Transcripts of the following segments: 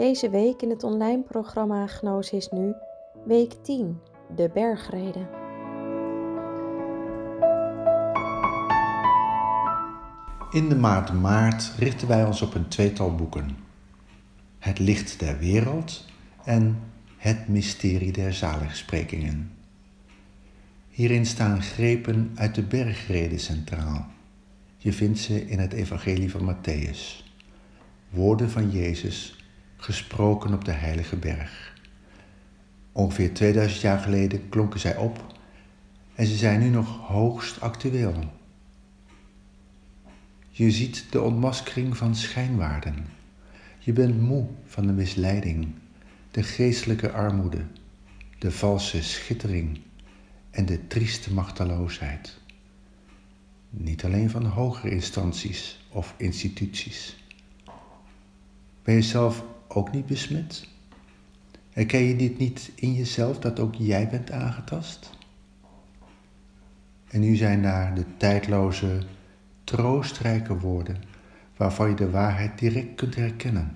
Deze week in het online programma Gnosis Nu, week 10, de bergreden. In de maand maart richten wij ons op een tweetal boeken. Het licht der wereld en het mysterie der zaligsprekingen. Hierin staan grepen uit de bergreden centraal. Je vindt ze in het evangelie van Matthäus. Woorden van Jezus gesproken op de heilige berg. Ongeveer 2000 jaar geleden klonken zij op en ze zijn nu nog hoogst actueel. Je ziet de ontmaskering van schijnwaarden. Je bent moe van de misleiding, de geestelijke armoede, de valse schittering en de trieste machteloosheid. Niet alleen van hogere instanties of instituties. Ben je zelf ook niet besmet? Herken je dit niet in jezelf dat ook jij bent aangetast? En nu zijn daar de tijdloze, troostrijke woorden waarvan je de waarheid direct kunt herkennen.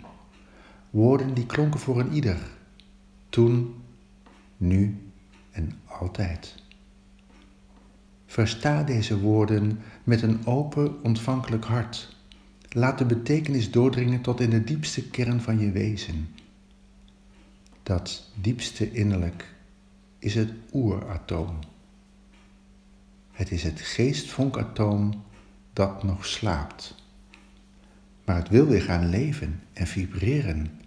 Woorden die klonken voor een ieder, toen, nu en altijd. Versta deze woorden met een open, ontvankelijk hart. Laat de betekenis doordringen tot in de diepste kern van je wezen. Dat diepste innerlijk is het oeratoom. Het is het geestvonkatoom dat nog slaapt. Maar het wil weer gaan leven en vibreren.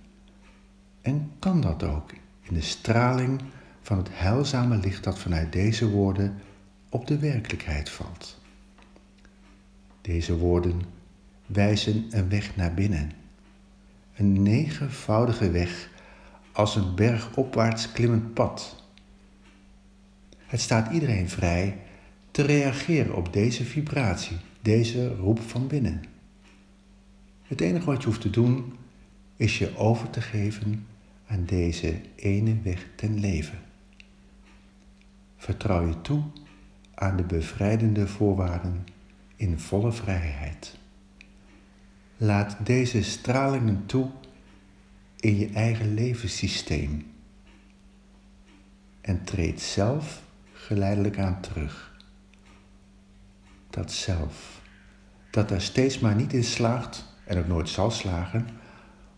En kan dat ook in de straling van het heilzame licht dat vanuit deze woorden op de werkelijkheid valt. Deze woorden wijzen een weg naar binnen. Een negenvoudige weg als een bergopwaarts klimmend pad. Het staat iedereen vrij te reageren op deze vibratie, deze roep van binnen. Het enige wat je hoeft te doen is je over te geven aan deze ene weg ten leven. Vertrouw je toe aan de bevrijdende voorwaarden in volle vrijheid. Laat deze stralingen toe in je eigen levenssysteem en treed zelf geleidelijk aan terug. Dat zelf, dat er steeds maar niet in slaagt en ook nooit zal slagen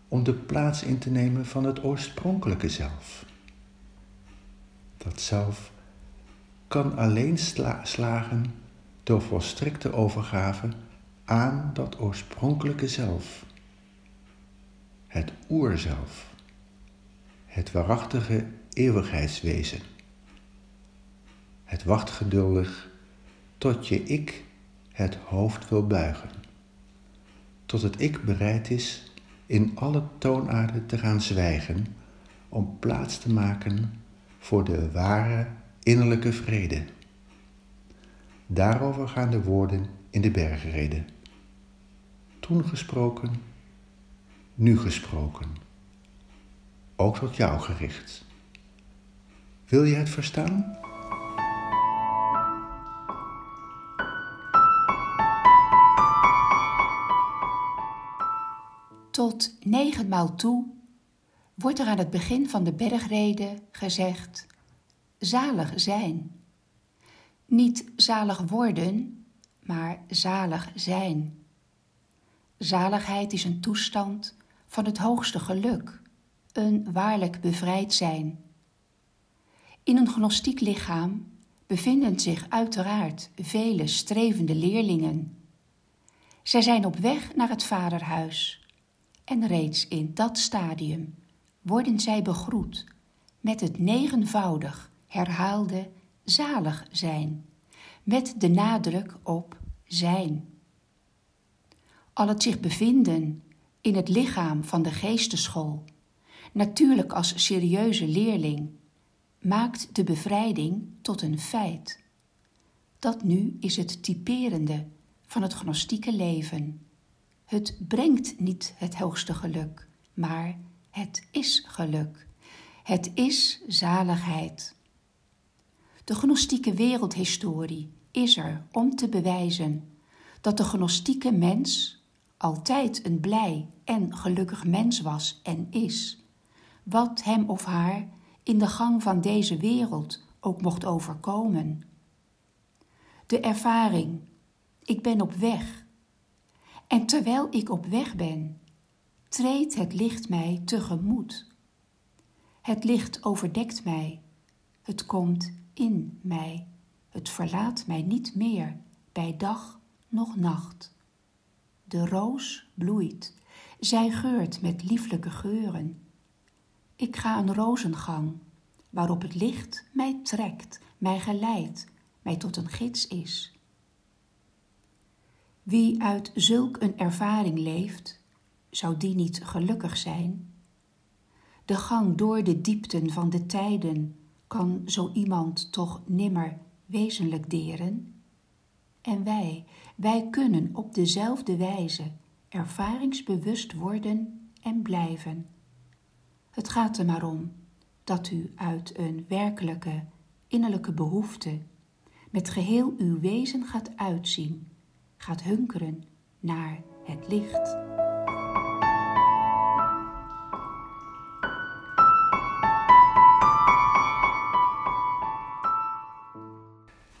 om de plaats in te nemen van het oorspronkelijke zelf. Dat zelf kan alleen slagen door volstrekte overgave aan dat oorspronkelijke zelf. Het oerzelf. Het waarachtige eeuwigheidswezen. Het wacht geduldig tot je ik het hoofd wil buigen. Tot het ik bereid is in alle toonaarden te gaan zwijgen om plaats te maken voor de ware innerlijke vrede. Daarover gaan de woorden in de bergreden. Toen gesproken, nu gesproken. Ook tot jou gericht. Wil je het verstaan? Tot negenmaal toe wordt er aan het begin van de bergreden gezegd: zalig zijn. Niet zalig worden, maar zalig zijn. Zaligheid is een toestand van het hoogste geluk, een waarlijk bevrijd zijn. In een gnostiek lichaam bevinden zich uiteraard vele strevende leerlingen. Zij zijn op weg naar het vaderhuis en reeds in dat stadium worden zij begroet met het negenvoudig herhaalde zalig zijn, met de nadruk op zijn. Al het zich bevinden in het lichaam van de geesteschool, natuurlijk als serieuze leerling, maakt de bevrijding tot een feit. Dat nu is het typerende van het gnostieke leven. Het brengt niet het hoogste geluk, maar het is geluk. Het is zaligheid. De gnostieke wereldhistorie is er om te bewijzen dat de gnostieke mens altijd een blij en gelukkig mens was en is, wat hem of haar in de gang van deze wereld ook mocht overkomen. De ervaring, ik ben op weg. En terwijl ik op weg ben, treedt het licht mij tegemoet. Het licht overdekt mij, het komt in mij, het verlaat mij niet meer bij dag noch nacht. De roos bloeit, zij geurt met lieflijke geuren. Ik ga een rozengang, waarop het licht mij trekt, mij geleidt, mij tot een gids is. Wie uit zulk een ervaring leeft, zou die niet gelukkig zijn? De gang door de diepten van de tijden kan zo iemand toch nimmer wezenlijk deren? En wij, wij kunnen op dezelfde wijze ervaringsbewust worden en blijven. Het gaat er maar om dat u uit een werkelijke innerlijke behoefte met geheel uw wezen gaat uitzien, gaat hunkeren naar het licht.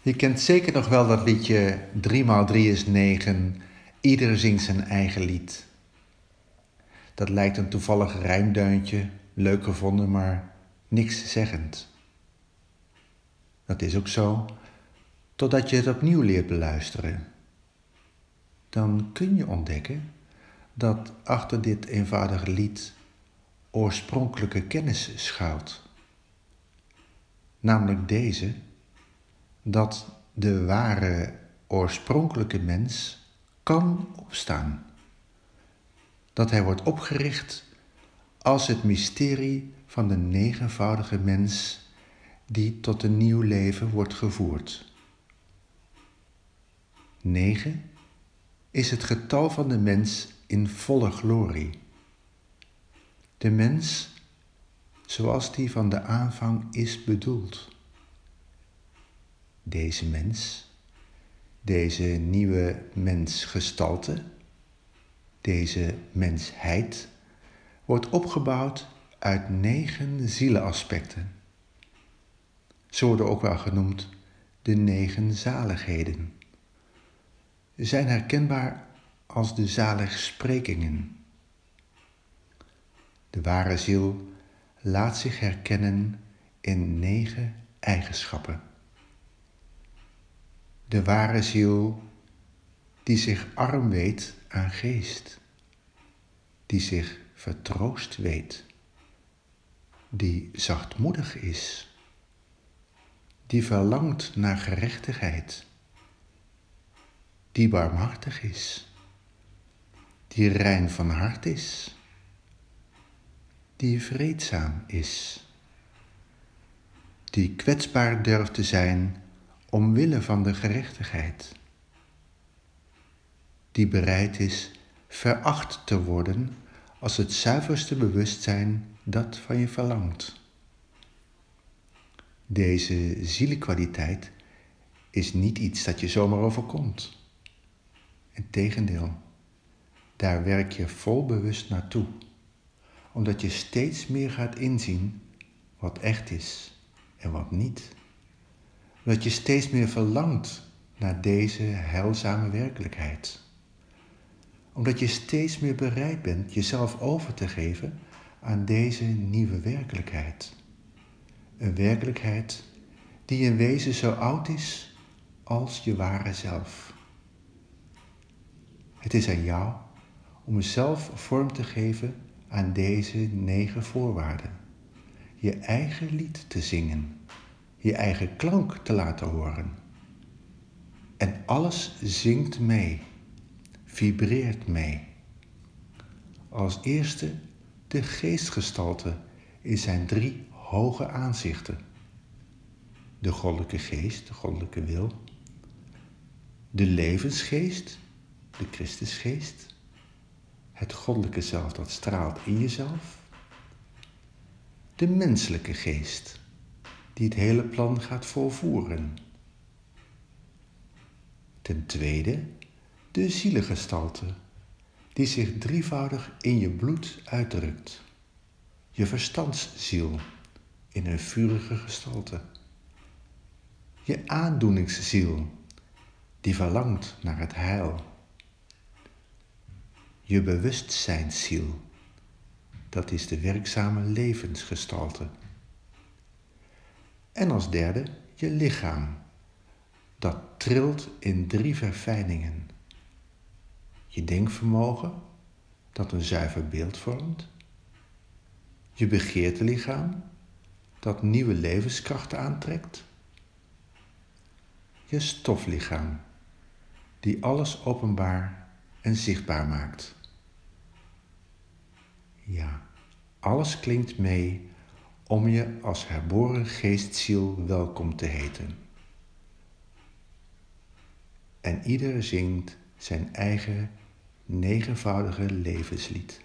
Je kent zeker nog wel dat liedje 3 x 3 is 9, ieder zingt zijn eigen lied. Dat lijkt een toevallig rijmduintje, leuk gevonden, maar niks zeggend. Dat is ook zo, totdat je het opnieuw leert beluisteren. Dan kun je ontdekken dat achter dit eenvoudige lied oorspronkelijke kennis schuilt. Namelijk deze dat de ware oorspronkelijke mens kan opstaan. Dat hij wordt opgericht als het mysterie van de negenvoudige mens die tot een nieuw leven wordt gevoerd. Negen is het getal van de mens in volle glorie. De mens zoals die van de aanvang is bedoeld deze mens, deze nieuwe mensgestalte, deze mensheid, wordt opgebouwd uit negen zieleaspecten. Ze worden ook wel genoemd de negen zaligheden. Ze zijn herkenbaar als de zaligsprekingen. De ware ziel laat zich herkennen in negen eigenschappen de ware ziel die zich arm weet aan geest, die zich vertroost weet, die zachtmoedig is, die verlangt naar gerechtigheid, die barmhartig is, die rein van hart is, die vreedzaam is, die kwetsbaar durft te zijn omwille van de gerechtigheid, die bereid is veracht te worden als het zuiverste bewustzijn dat van je verlangt. Deze zielekwaliteit is niet iets dat je zomaar overkomt. Integendeel, daar werk je vol bewust naartoe, omdat je steeds meer gaat inzien wat echt is en wat niet dat je steeds meer verlangt naar deze heilzame werkelijkheid. Omdat je steeds meer bereid bent jezelf over te geven aan deze nieuwe werkelijkheid. Een werkelijkheid die in wezen zo oud is als je ware zelf. Het is aan jou om jezelf vorm te geven aan deze negen voorwaarden. Je eigen lied te zingen je eigen klank te laten horen. En alles zingt mee, vibreert mee. Als eerste de geestgestalte in zijn drie hoge aanzichten. De goddelijke geest, de goddelijke wil. De levensgeest, de Christusgeest. Het goddelijke zelf dat straalt in jezelf. De menselijke geest die het hele plan gaat volvoeren. Ten tweede, de zielengestalte, die zich drievoudig in je bloed uitdrukt. Je verstandsziel in een vurige gestalte. Je aandoeningsziel die verlangt naar het heil. Je bewustzijnsziel, dat is de werkzame levensgestalte. En als derde je lichaam, dat trilt in drie verfijningen. Je denkvermogen, dat een zuiver beeld vormt. Je begeertelichaam, dat nieuwe levenskrachten aantrekt. Je stoflichaam, die alles openbaar en zichtbaar maakt. Ja, alles klinkt mee om je als herboren geestziel welkom te heten. En ieder zingt zijn eigen negenvoudige levenslied.